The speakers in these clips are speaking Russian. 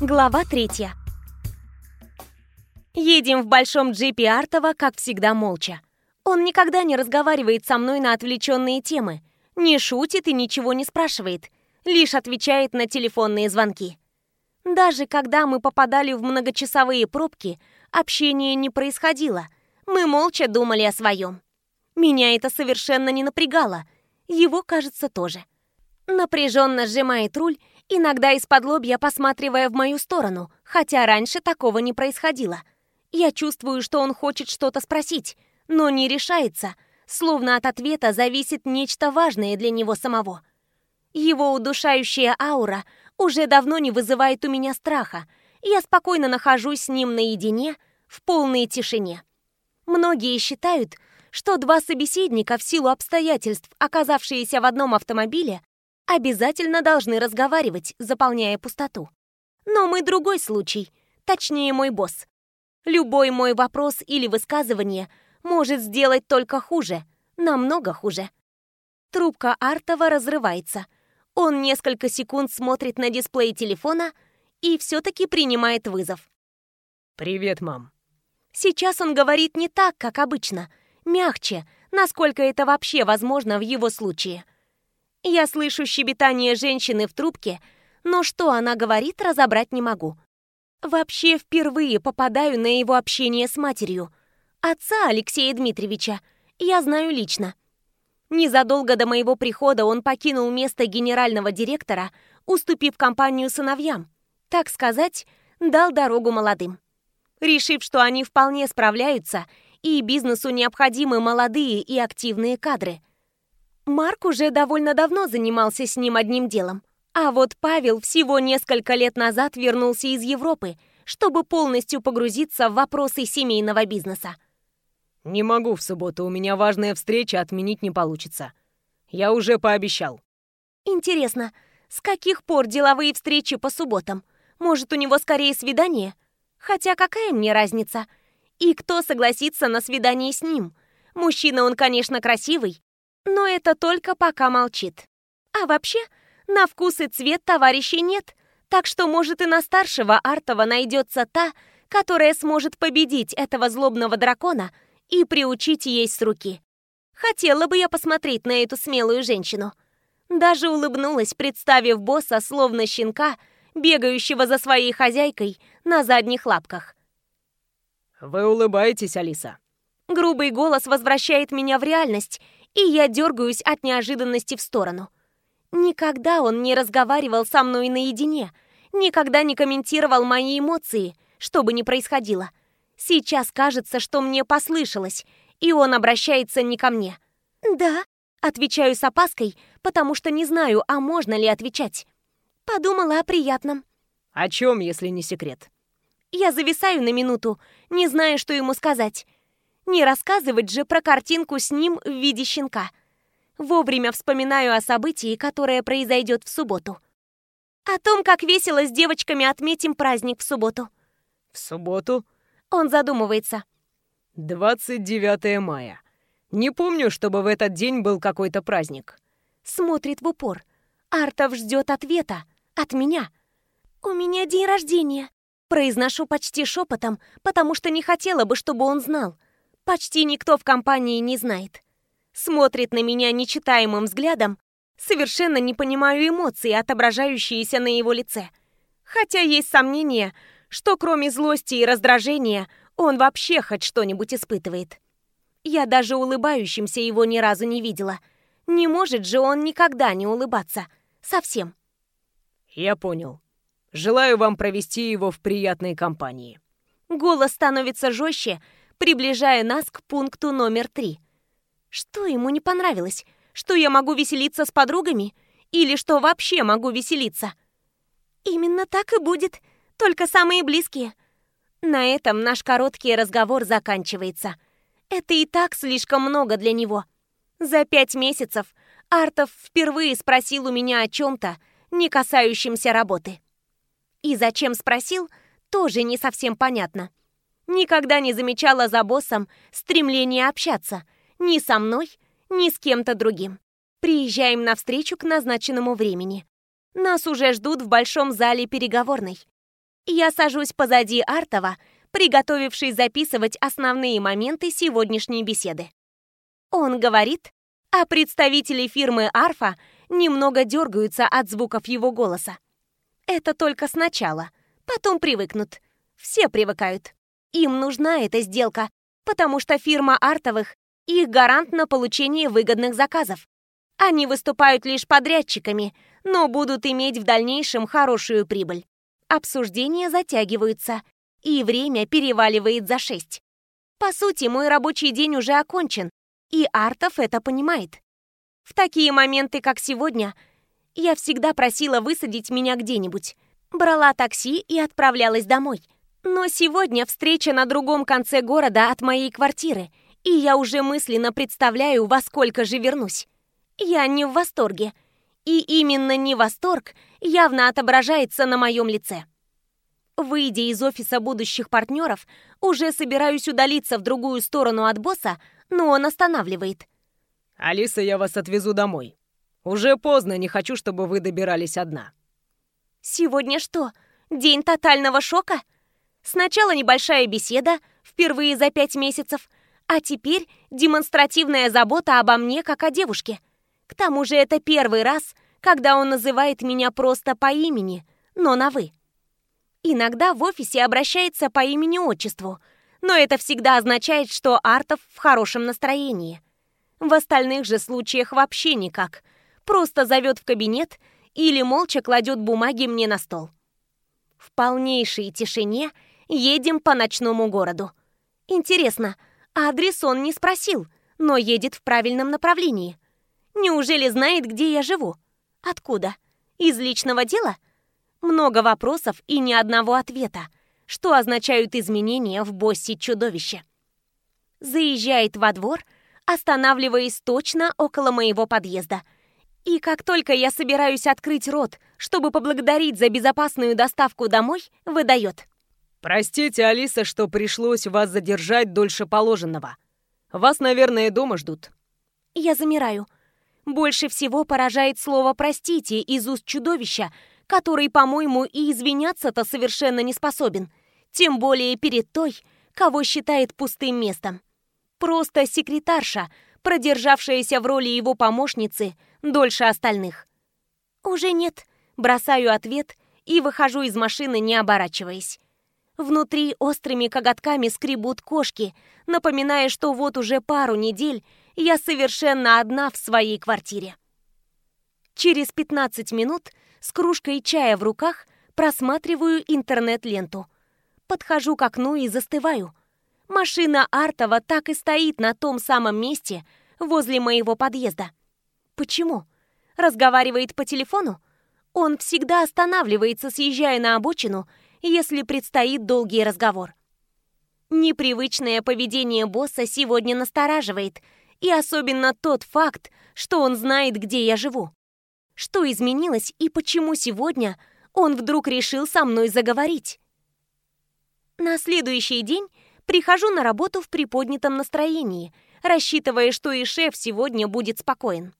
Глава третья. Едем в большом джипе Артова, как всегда, молча. Он никогда не разговаривает со мной на отвлеченные темы, не шутит и ничего не спрашивает, лишь отвечает на телефонные звонки. Даже когда мы попадали в многочасовые пробки, общения не происходило. Мы молча думали о своем. Меня это совершенно не напрягало. Его, кажется, тоже. Напряженно сжимает руль, иногда из-под лобья посматривая в мою сторону, хотя раньше такого не происходило. Я чувствую, что он хочет что-то спросить, но не решается, словно от ответа зависит нечто важное для него самого. Его удушающая аура уже давно не вызывает у меня страха. Я спокойно нахожусь с ним наедине, в полной тишине. Многие считают, что два собеседника в силу обстоятельств, оказавшиеся в одном автомобиле, обязательно должны разговаривать, заполняя пустоту. Но мы другой случай, точнее мой босс. Любой мой вопрос или высказывание может сделать только хуже, намного хуже. Трубка Артова разрывается. Он несколько секунд смотрит на дисплей телефона и все-таки принимает вызов. «Привет, мам». Сейчас он говорит не так, как обычно, мягче, насколько это вообще возможно в его случае. Я слышу щебетание женщины в трубке, но что она говорит, разобрать не могу. Вообще впервые попадаю на его общение с матерью. Отца Алексея Дмитриевича я знаю лично. Незадолго до моего прихода он покинул место генерального директора, уступив компанию сыновьям. Так сказать, дал дорогу молодым. Решив, что они вполне справляются, и бизнесу необходимы молодые и активные кадры – Марк уже довольно давно занимался с ним одним делом. А вот Павел всего несколько лет назад вернулся из Европы, чтобы полностью погрузиться в вопросы семейного бизнеса. «Не могу в субботу, у меня важная встреча, отменить не получится. Я уже пообещал». «Интересно, с каких пор деловые встречи по субботам? Может, у него скорее свидание? Хотя какая мне разница? И кто согласится на свидание с ним? Мужчина он, конечно, красивый, но это только пока молчит. А вообще, на вкус и цвет товарищей нет, так что, может, и на старшего Артова найдется та, которая сможет победить этого злобного дракона и приучить есть с руки. Хотела бы я посмотреть на эту смелую женщину. Даже улыбнулась, представив босса словно щенка, бегающего за своей хозяйкой на задних лапках. «Вы улыбаетесь, Алиса?» Грубый голос возвращает меня в реальность, и я дергаюсь от неожиданности в сторону. Никогда он не разговаривал со мной наедине, никогда не комментировал мои эмоции, что бы ни происходило. Сейчас кажется, что мне послышалось, и он обращается не ко мне. «Да», — отвечаю с опаской, потому что не знаю, а можно ли отвечать. Подумала о приятном. «О чем, если не секрет?» Я зависаю на минуту, не знаю, что ему сказать. Не рассказывать же про картинку с ним в виде щенка. Вовремя вспоминаю о событии, которое произойдет в субботу. О том, как весело с девочками отметим праздник в субботу. В субботу? Он задумывается. 29 мая. Не помню, чтобы в этот день был какой-то праздник. Смотрит в упор. Артов ждет ответа. От меня. «У меня день рождения», Произношу почти шепотом, потому что не хотела бы, чтобы он знал. Почти никто в компании не знает. Смотрит на меня нечитаемым взглядом, совершенно не понимаю эмоций, отображающиеся на его лице. Хотя есть сомнение, что кроме злости и раздражения он вообще хоть что-нибудь испытывает. Я даже улыбающимся его ни разу не видела. Не может же он никогда не улыбаться. Совсем. Я понял. Желаю вам провести его в приятной компании. Голос становится жестче, приближая нас к пункту номер три. Что ему не понравилось? Что я могу веселиться с подругами? Или что вообще могу веселиться? Именно так и будет, только самые близкие. На этом наш короткий разговор заканчивается. Это и так слишком много для него. За пять месяцев Артов впервые спросил у меня о чем-то, не касающемся работы. И зачем спросил, тоже не совсем понятно. Никогда не замечала за боссом стремления общаться. Ни со мной, ни с кем-то другим. Приезжаем на встречу к назначенному времени. Нас уже ждут в большом зале переговорной. Я сажусь позади Артова, приготовившись записывать основные моменты сегодняшней беседы. Он говорит, а представители фирмы «Арфа» немного дергаются от звуков его голоса. Это только сначала, потом привыкнут. Все привыкают. Им нужна эта сделка, потому что фирма Артовых – их гарант на получение выгодных заказов. Они выступают лишь подрядчиками, но будут иметь в дальнейшем хорошую прибыль. Обсуждения затягиваются, и время переваливает за шесть. По сути, мой рабочий день уже окончен, и Артов это понимает. В такие моменты, как сегодня, я всегда просила высадить меня где-нибудь. Брала такси и отправлялась домой. Но сегодня встреча на другом конце города от моей квартиры, и я уже мысленно представляю, во сколько же вернусь. Я не в восторге. И именно не восторг явно отображается на моем лице. Выйдя из офиса будущих партнеров, уже собираюсь удалиться в другую сторону от босса, но он останавливает. «Алиса, я вас отвезу домой. Уже поздно, не хочу, чтобы вы добирались одна». «Сегодня что, день тотального шока?» Сначала небольшая беседа, впервые за пять месяцев, а теперь демонстративная забота обо мне, как о девушке. К тому же это первый раз, когда он называет меня просто по имени, но на «вы». Иногда в офисе обращается по имени-отчеству, но это всегда означает, что Артов в хорошем настроении. В остальных же случаях вообще никак. Просто зовет в кабинет или молча кладет бумаги мне на стол. В полнейшей тишине едем по ночному городу. Интересно, адрес он не спросил, но едет в правильном направлении. Неужели знает, где я живу? Откуда? Из личного дела? Много вопросов и ни одного ответа. Что означают изменения в боссе чудовище? Заезжает во двор, останавливаясь точно около моего подъезда. И как только я собираюсь открыть рот, чтобы поблагодарить за безопасную доставку домой, выдает. «Простите, Алиса, что пришлось вас задержать дольше положенного. Вас, наверное, дома ждут». Я замираю. Больше всего поражает слово «простите» из уст чудовища, который, по-моему, и извиняться-то совершенно не способен, тем более перед той, кого считает пустым местом. Просто секретарша, продержавшаяся в роли его помощницы дольше остальных. «Уже нет», — бросаю ответ и выхожу из машины, не оборачиваясь. Внутри острыми коготками скребут кошки, напоминая, что вот уже пару недель я совершенно одна в своей квартире. Через 15 минут с кружкой чая в руках просматриваю интернет-ленту. Подхожу к окну и застываю. Машина Артова так и стоит на том самом месте возле моего подъезда. Почему? Разговаривает по телефону? Он всегда останавливается, съезжая на обочину, если предстоит долгий разговор. Непривычное поведение босса сегодня настораживает, и особенно тот факт, что он знает, где я живу. Что изменилось и почему сегодня он вдруг решил со мной заговорить? На следующий день прихожу на работу в приподнятом настроении, рассчитывая, что и шеф сегодня будет спокоен.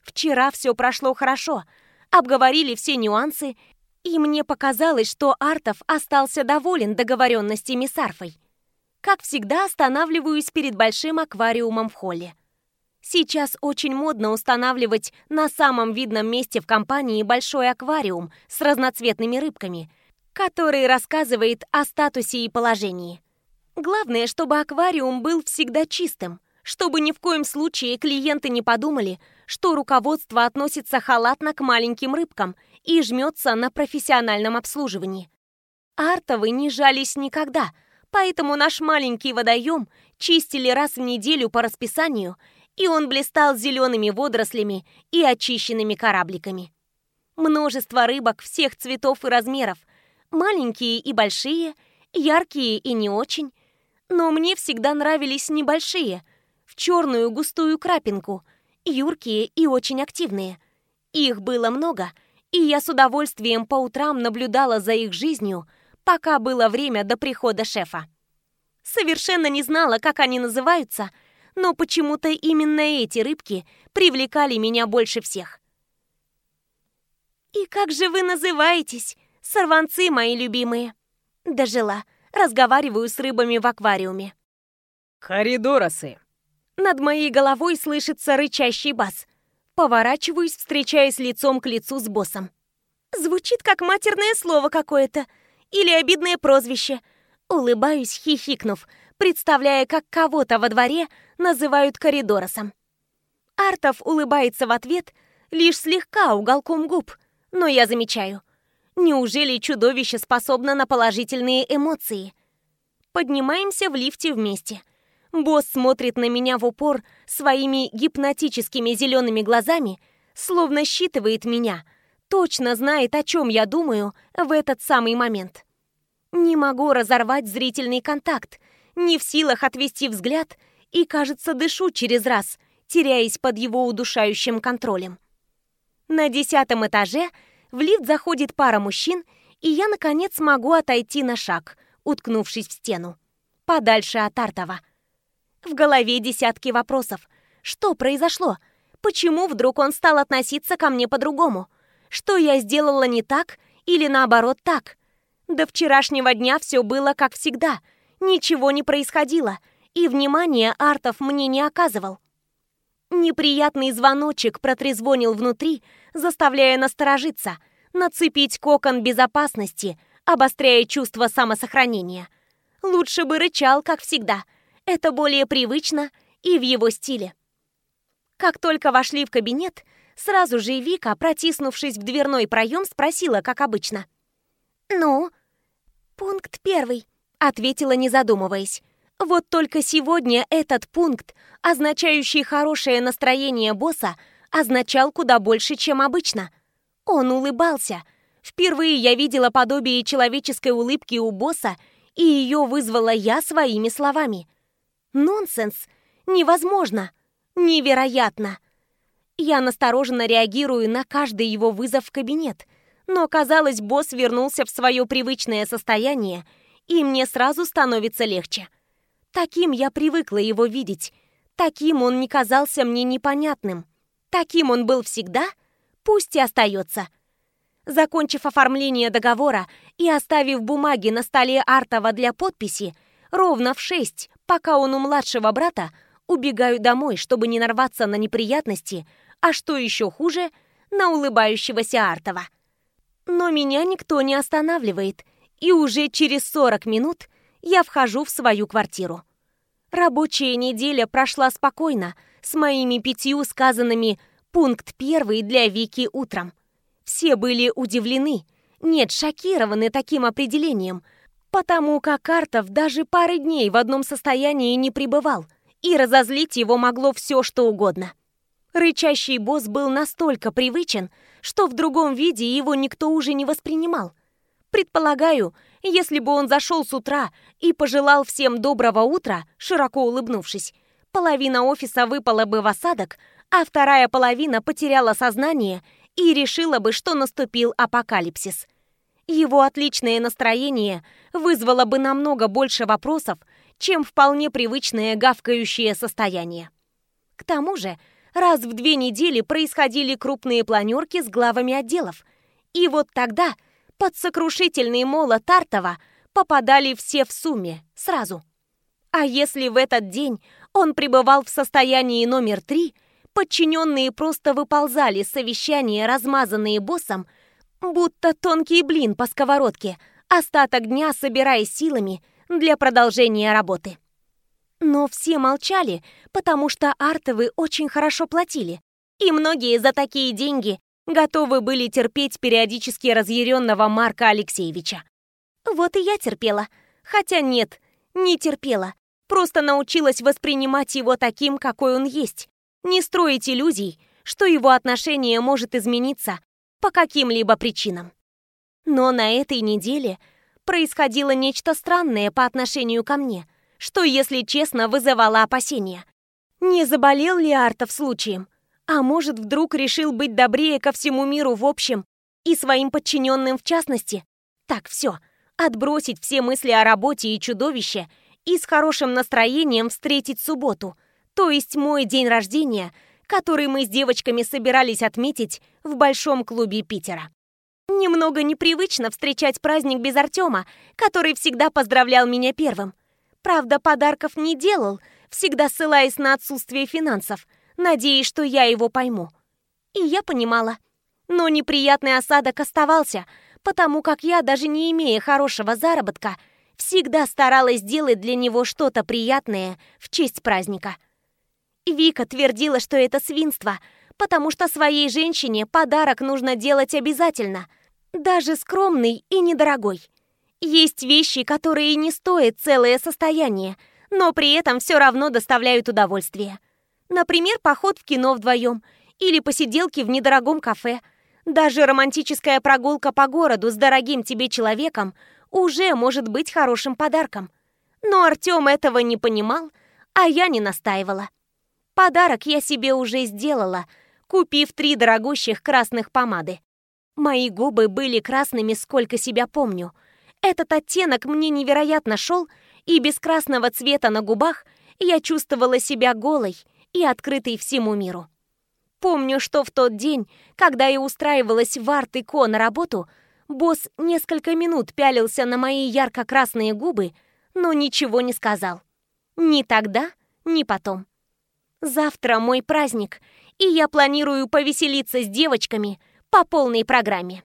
Вчера все прошло хорошо, обговорили все нюансы, и мне показалось, что Артов остался доволен договоренностями с Арфой. Как всегда, останавливаюсь перед большим аквариумом в холле. Сейчас очень модно устанавливать на самом видном месте в компании большой аквариум с разноцветными рыбками, который рассказывает о статусе и положении. Главное, чтобы аквариум был всегда чистым, чтобы ни в коем случае клиенты не подумали, что руководство относится халатно к маленьким рыбкам и жмется на профессиональном обслуживании. Артовы не жались никогда, поэтому наш маленький водоем чистили раз в неделю по расписанию – и он блистал зелеными водорослями и очищенными корабликами. Множество рыбок всех цветов и размеров, маленькие и большие, яркие и не очень, но мне всегда нравились небольшие, в черную густую крапинку, юркие и очень активные. Их было много, и я с удовольствием по утрам наблюдала за их жизнью, пока было время до прихода шефа. Совершенно не знала, как они называются – но почему-то именно эти рыбки привлекали меня больше всех. «И как же вы называетесь?» Сорванцы мои любимые. Дожила. Разговариваю с рыбами в аквариуме. Коридоросы. Над моей головой слышится рычащий бас. Поворачиваюсь, встречаясь лицом к лицу с боссом. Звучит как матерное слово какое-то. Или обидное прозвище. Улыбаюсь, хихикнув, представляя, как кого-то во дворе называют коридоросом. Артов улыбается в ответ, лишь слегка уголком губ, но я замечаю. Неужели чудовище способно на положительные эмоции? Поднимаемся в лифте вместе. Босс смотрит на меня в упор своими гипнотическими зелеными глазами, словно считывает меня, точно знает, о чем я думаю в этот самый момент. Не могу разорвать зрительный контакт, не в силах отвести взгляд и, кажется, дышу через раз, теряясь под его удушающим контролем. На десятом этаже в лифт заходит пара мужчин, и я, наконец, могу отойти на шаг, уткнувшись в стену, подальше от Артова. В голове десятки вопросов. Что произошло? Почему вдруг он стал относиться ко мне по-другому? Что я сделала не так или наоборот так? До вчерашнего дня все было как всегда. Ничего не происходило, и внимания Артов мне не оказывал. Неприятный звоночек протрезвонил внутри, заставляя насторожиться, нацепить кокон безопасности, обостряя чувство самосохранения. Лучше бы рычал, как всегда — это более привычно и в его стиле. Как только вошли в кабинет, сразу же Вика, протиснувшись в дверной проем, спросила, как обычно. «Ну?» «Пункт первый», — ответила, не задумываясь. Вот только сегодня этот пункт, означающий хорошее настроение босса, означал куда больше, чем обычно. Он улыбался. Впервые я видела подобие человеческой улыбки у босса, и ее вызвала я своими словами — Нонсенс! Невозможно! Невероятно! Я настороженно реагирую на каждый его вызов в кабинет, но, казалось, босс вернулся в свое привычное состояние, и мне сразу становится легче. Таким я привыкла его видеть, таким он не казался мне непонятным, таким он был всегда, пусть и остается. Закончив оформление договора и оставив бумаги на столе Артова для подписи, ровно в шесть Пока он у младшего брата, убегаю домой, чтобы не нарваться на неприятности, а что еще хуже, на улыбающегося Артова. Но меня никто не останавливает, и уже через 40 минут я вхожу в свою квартиру. Рабочая неделя прошла спокойно, с моими пятью сказанными «пункт первый» для Вики утром. Все были удивлены, нет, шокированы таким определением – потому как Артов даже пары дней в одном состоянии не пребывал, и разозлить его могло все, что угодно. Рычащий босс был настолько привычен, что в другом виде его никто уже не воспринимал. Предполагаю, если бы он зашел с утра и пожелал всем доброго утра, широко улыбнувшись, половина офиса выпала бы в осадок, а вторая половина потеряла сознание и решила бы, что наступил апокалипсис. Его отличное настроение вызвало бы намного больше вопросов, чем вполне привычное гавкающее состояние. К тому же, раз в две недели происходили крупные планерки с главами отделов. И вот тогда под сокрушительный молот Тартова попадали все в сумме, сразу. А если в этот день он пребывал в состоянии номер три, подчиненные просто выползали с совещания, размазанные боссом, Будто тонкий блин по сковородке, остаток дня собираясь силами для продолжения работы. Но все молчали, потому что артовы очень хорошо платили, и многие за такие деньги готовы были терпеть периодически разъяренного Марка Алексеевича. Вот и я терпела. Хотя нет, не терпела. Просто научилась воспринимать его таким, какой он есть. Не строить иллюзий, что его отношение может измениться по каким-либо причинам. Но на этой неделе происходило нечто странное по отношению ко мне, что, если честно, вызывало опасения. Не заболел ли Артов случаем? А может, вдруг решил быть добрее ко всему миру в общем и своим подчиненным в частности? Так, все, отбросить все мысли о работе и чудовище и с хорошим настроением встретить субботу, то есть мой день рождения – который мы с девочками собирались отметить в Большом клубе Питера. Немного непривычно встречать праздник без Артема, который всегда поздравлял меня первым. Правда, подарков не делал, всегда ссылаясь на отсутствие финансов, надеясь, что я его пойму. И я понимала. Но неприятный осадок оставался, потому как я, даже не имея хорошего заработка, всегда старалась сделать для него что-то приятное в честь праздника. Вика твердила, что это свинство, потому что своей женщине подарок нужно делать обязательно – даже скромный и недорогой. Есть вещи, которые не стоят целое состояние, но при этом все равно доставляют удовольствие. Например, поход в кино вдвоем или посиделки в недорогом кафе. Даже романтическая прогулка по городу с дорогим тебе человеком уже может быть хорошим подарком. Но Артем этого не понимал, а я не настаивала. Подарок я себе уже сделала, купив три дорогущих красных помады. Мои губы были красными, сколько себя помню. Этот оттенок мне невероятно шел, и без красного цвета на губах я чувствовала себя голой и открытой всему миру. Помню, что в тот день, когда я устраивалась в арт-ико на работу, босс несколько минут пялился на мои ярко-красные губы, но ничего не сказал. Ни тогда, ни потом. Завтра мой праздник, и я планирую повеселиться с девочками – по полной программе.